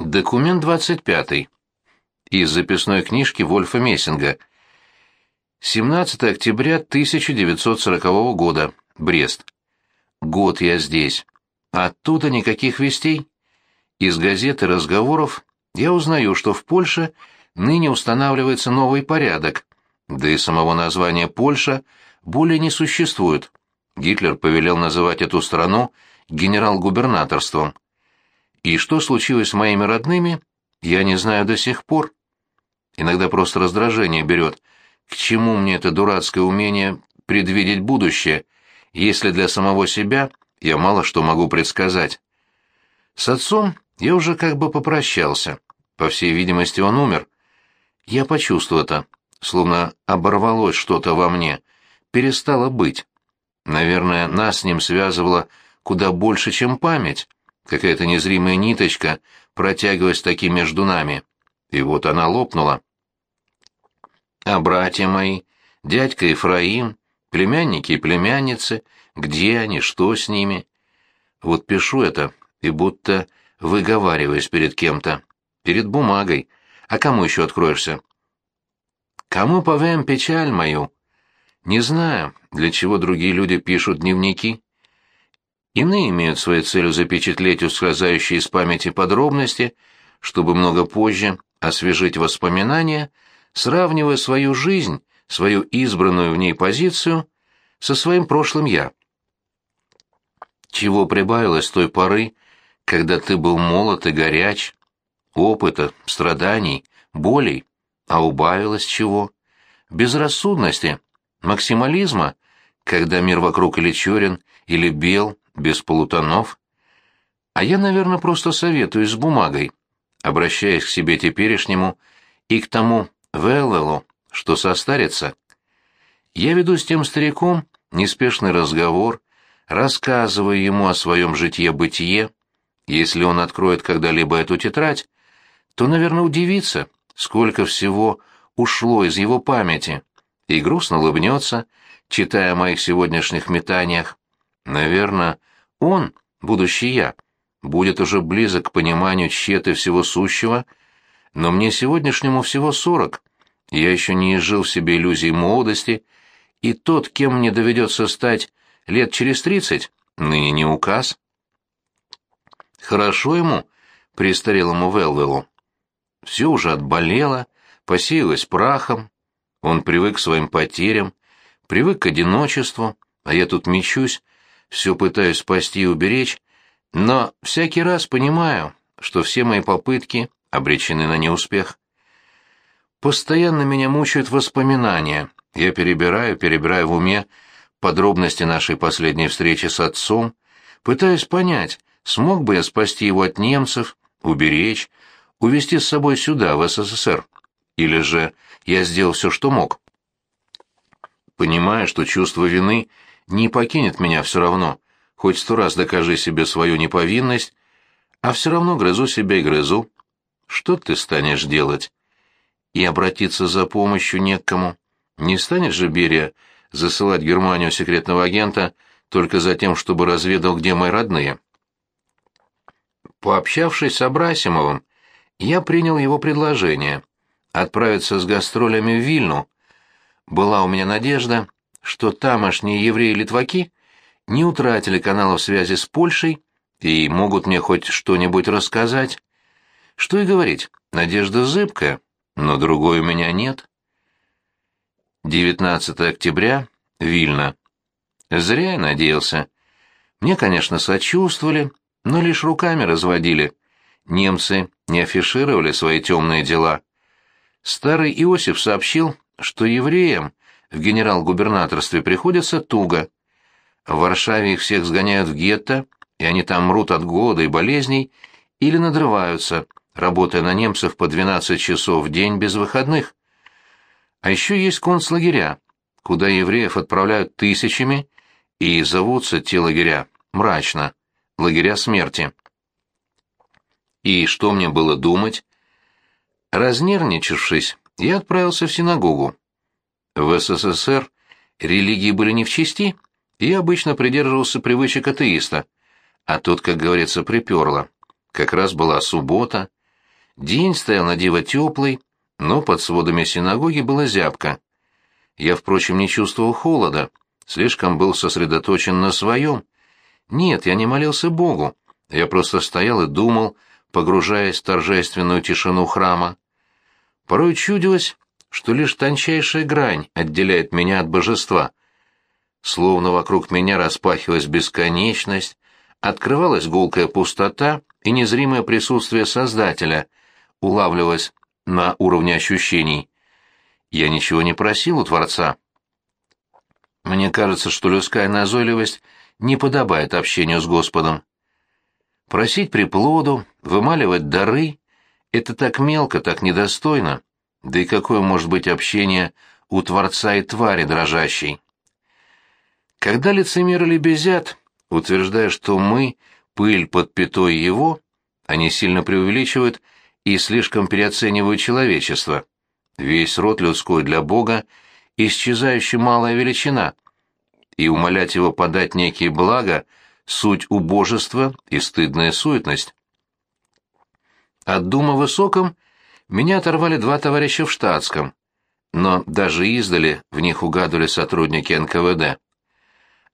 Документ 25. Из записной книжки Вольфа Мессинга. 17 октября 1940 года. Брест. Год я здесь. Оттуда никаких вестей. Из газеты разговоров я узнаю, что в Польше ныне устанавливается новый порядок, да и самого названия Польша более не существует. Гитлер повелел называть эту страну генерал-губернаторством. И что случилось с моими родными, я не знаю до сих пор. Иногда просто раздражение берет. К чему мне это дурацкое умение предвидеть будущее, если для самого себя я мало что могу предсказать? С отцом я уже как бы попрощался. По всей видимости, он умер. Я почувствовал это, словно оборвалось что-то во мне, перестало быть. Наверное, нас с ним связывало куда больше, чем память. Какая-то незримая ниточка протягивалась таки между нами. И вот она лопнула. А братья мои, дядька Ефраим, племянники и племянницы, где они, что с ними? Вот пишу это, и будто выговариваюсь перед кем-то, перед бумагой. А кому еще откроешься? Кому повем печаль мою? Не знаю, для чего другие люди пишут дневники. Иные имеют своей целью запечатлеть ускользающие из памяти подробности, чтобы много позже освежить воспоминания, сравнивая свою жизнь, свою избранную в ней позицию со своим прошлым «я». Чего прибавилось той поры, когда ты был молод и горяч, опыта, страданий, болей, а убавилось чего? Безрассудности, максимализма, когда мир вокруг или черен, или бел, без полутонов. А я, наверное, просто советуюсь с бумагой, обращаясь к себе теперешнему и к тому Веллелу, что состарится. Я веду с тем стариком неспешный разговор, рассказывая ему о своем житье-бытие. Если он откроет когда-либо эту тетрадь, то, наверное, удивится, сколько всего ушло из его памяти, и грустно улыбнется, читая о моих сегодняшних метаниях. Наверное, он, будущий я, будет уже близок к пониманию тщеты всего сущего, но мне сегодняшнему всего сорок. Я еще не изжил в себе иллюзий молодости, и тот, кем мне доведется стать лет через тридцать, ныне не указ. Хорошо ему, престарелому Велвелу. Все уже отболело, посеялось прахом. Он привык к своим потерям, привык к одиночеству, а я тут мечусь, все пытаюсь спасти и уберечь, но всякий раз понимаю, что все мои попытки обречены на неуспех. Постоянно меня мучают воспоминания. Я перебираю, перебираю в уме подробности нашей последней встречи с отцом, пытаюсь понять, смог бы я спасти его от немцев, уберечь, увезти с собой сюда, в СССР, или же я сделал все, что мог. Понимая, что чувство вины не покинет меня все равно, хоть сто раз докажи себе свою неповинность, а все равно грызу себя и грызу. Что ты станешь делать? И обратиться за помощью не к кому. Не станешь же, Берия, засылать Германию секретного агента только за тем, чтобы разведал, где мои родные? Пообщавшись с Абрасимовым, я принял его предложение отправиться с гастролями в Вильну. Была у меня надежда, что тамошние евреи-литваки не утратили каналов связи с Польшей и могут мне хоть что-нибудь рассказать. Что и говорить, надежда зыбкая, но другой у меня нет. 19 октября, Вильна. Зря я надеялся. Мне, конечно, сочувствовали, но лишь руками разводили. Немцы не афишировали свои темные дела. Старый Иосиф сообщил, что евреям в генерал-губернаторстве приходится туго. В Варшаве их всех сгоняют в гетто, и они там мрут от голода и болезней, или надрываются, работая на немцев по 12 часов в день без выходных. А еще есть концлагеря, куда евреев отправляют тысячами, и зовутся те лагеря мрачно, лагеря смерти. И что мне было думать? Разнервничавшись, я отправился в синагогу. В СССР религии были не в чести, и я обычно придерживался привычек атеиста, а тут, как говорится, приперло. Как раз была суббота. День стоял на диво теплый, но под сводами синагоги было зябко. Я, впрочем, не чувствовал холода, слишком был сосредоточен на своем. Нет, я не молился Богу, я просто стоял и думал, погружаясь в торжественную тишину храма. Порой чудилось, что лишь тончайшая грань отделяет меня от божества. Словно вокруг меня распахивалась бесконечность, открывалась гулкая пустота и незримое присутствие Создателя, улавливалось на уровне ощущений. Я ничего не просил у Творца. Мне кажется, что людская назойливость не подобает общению с Господом. Просить приплоду, вымаливать дары — это так мелко, так недостойно. Да и какое может быть общение у Творца и твари дрожащей? Когда лицемеры лебезят, утверждая, что мы — пыль под пятой его, они сильно преувеличивают и слишком переоценивают человечество. Весь род людской для Бога — исчезающая малая величина, и умолять его подать некие блага — суть убожества и стыдная суетность. От дума высоком меня оторвали два товарища в штатском, но даже издали в них угадывали сотрудники НКВД.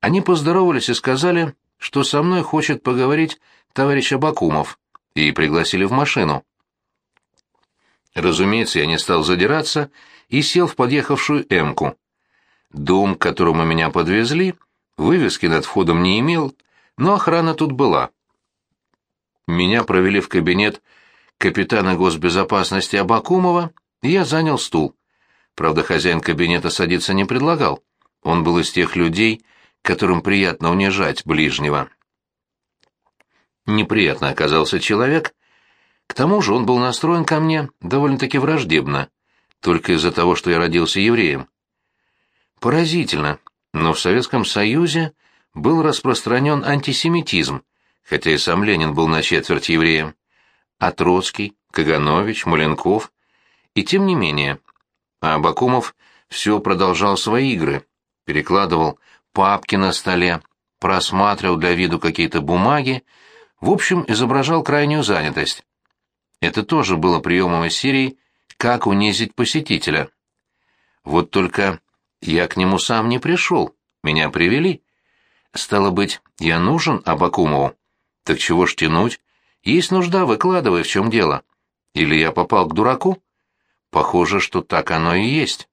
Они поздоровались и сказали, что со мной хочет поговорить товарищ Абакумов, и пригласили в машину. Разумеется, я не стал задираться и сел в подъехавшую «Эмку». Дом, к которому меня подвезли, вывески над входом не имел, но охрана тут была. Меня провели в кабинет капитана госбезопасности Абакумова, я занял стул. Правда, хозяин кабинета садиться не предлагал. Он был из тех людей, которым приятно унижать ближнего. Неприятно оказался человек, к тому же он был настроен ко мне довольно-таки враждебно, только из-за того, что я родился евреем. Поразительно, но в Советском Союзе был распространен антисемитизм, хотя и сам Ленин был на четверть евреем, а Каганович, Маленков. И тем не менее, а Абакумов все продолжал свои игры, перекладывал папки на столе, просматривал для виду какие-то бумаги, в общем, изображал крайнюю занятость. Это тоже было приемом из серии «Как унизить посетителя». Вот только я к нему сам не пришел, меня привели. Стало быть, я нужен Абакумову. Так чего ж тянуть? Есть нужда, выкладывай, в чем дело. Или я попал к дураку? Похоже, что так оно и есть.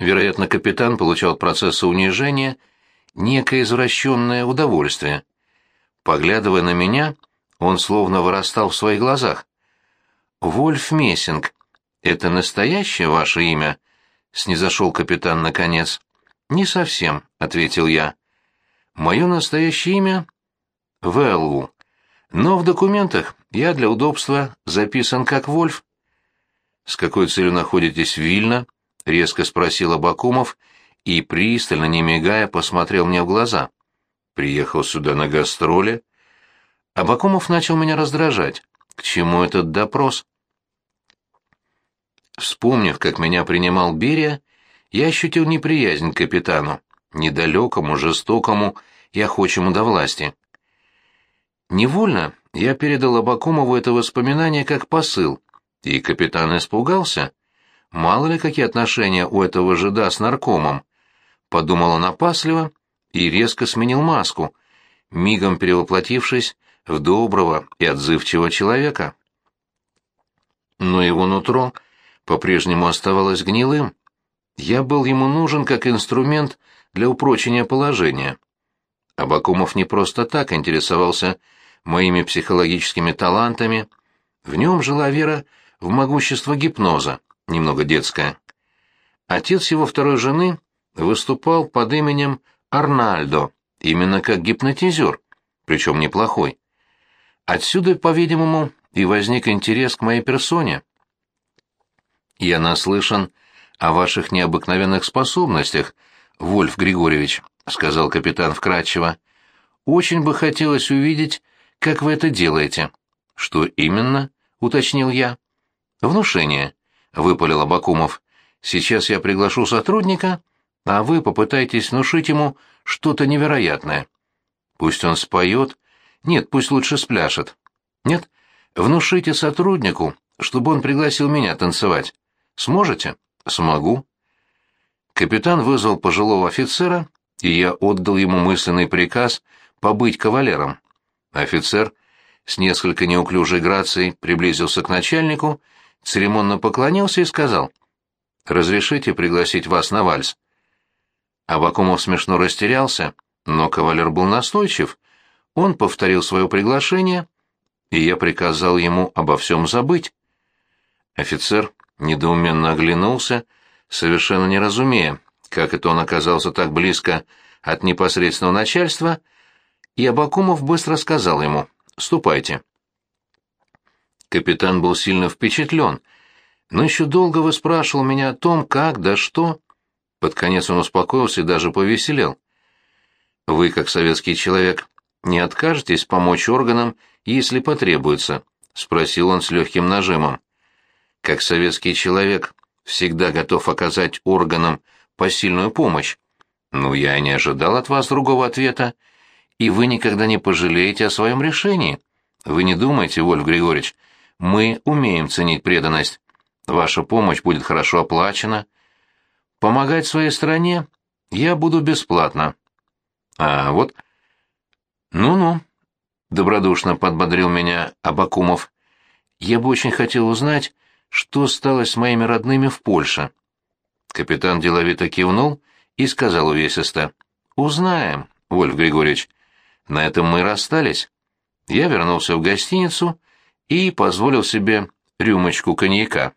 Вероятно, капитан получал от процесса унижения некое извращенное удовольствие. Поглядывая на меня, он словно вырастал в своих глазах. «Вольф Мессинг, это настоящее ваше имя?» — снизошел капитан наконец. «Не совсем», — ответил я. «Мое настоящее имя — Вэллу, но в документах я для удобства записан как Вольф». «С какой целью находитесь в Вильно?» — резко спросил Абакумов и, пристально, не мигая, посмотрел мне в глаза. «Приехал сюда на гастроли?» Абакумов начал меня раздражать. К чему этот допрос? Вспомнив, как меня принимал Берия, я ощутил неприязнь к капитану, недалекому, жестокому и охочему до власти. Невольно я передал Абакумову это воспоминание как посыл, и капитан испугался. Мало ли какие отношения у этого жида с наркомом. Подумал он опасливо и резко сменил маску, мигом перевоплотившись в доброго и отзывчивого человека. Но его нутро по-прежнему оставалось гнилым. Я был ему нужен как инструмент для упрочения положения. Абакумов не просто так интересовался моими психологическими талантами. В нем жила вера в могущество гипноза, немного детская. Отец его второй жены выступал под именем Арнальдо, именно как гипнотизер, причем неплохой. Отсюда, по-видимому, и возник интерес к моей персоне. Я наслышан о ваших необыкновенных способностях, Вольф Григорьевич, сказал капитан вкратчиво. Очень бы хотелось увидеть, как вы это делаете. Что именно? уточнил я. Внушение, выпалил Абакумов. Сейчас я приглашу сотрудника, а вы попытаетесь внушить ему что-то невероятное. Пусть он споет нет, пусть лучше спляшет. Нет, Внушите сотруднику, чтобы он пригласил меня танцевать. Сможете? Смогу. Капитан вызвал пожилого офицера, и я отдал ему мысленный приказ побыть кавалером. Офицер с несколько неуклюжей грацией приблизился к начальнику, церемонно поклонился и сказал, «Разрешите пригласить вас на вальс?» Абакумов смешно растерялся, но кавалер был настойчив. Он повторил свое приглашение, и я приказал ему обо всем забыть. Офицер недоуменно оглянулся, совершенно не разумея, как это он оказался так близко от непосредственного начальства, и Абакумов быстро сказал ему «Ступайте». Капитан был сильно впечатлен, но еще долго выспрашивал меня о том, как да что. Под конец он успокоился и даже повеселел. «Вы, как советский человек, не откажетесь помочь органам, если потребуется?» — спросил он с легким нажимом. «Как советский человек, всегда готов оказать органам посильную помощь. Ну, я и не ожидал от вас другого ответа. И вы никогда не пожалеете о своем решении. Вы не думайте, Вольф Григорьевич, мы умеем ценить преданность. Ваша помощь будет хорошо оплачена. Помогать своей стране я буду бесплатно. А вот... Ну-ну, добродушно подбодрил меня Абакумов. Я бы очень хотел узнать, что стало с моими родными в Польше. Капитан деловито кивнул и сказал увесисто. «Узнаем, Вольф Григорьевич. На этом мы расстались. Я вернулся в гостиницу и позволил себе рюмочку коньяка.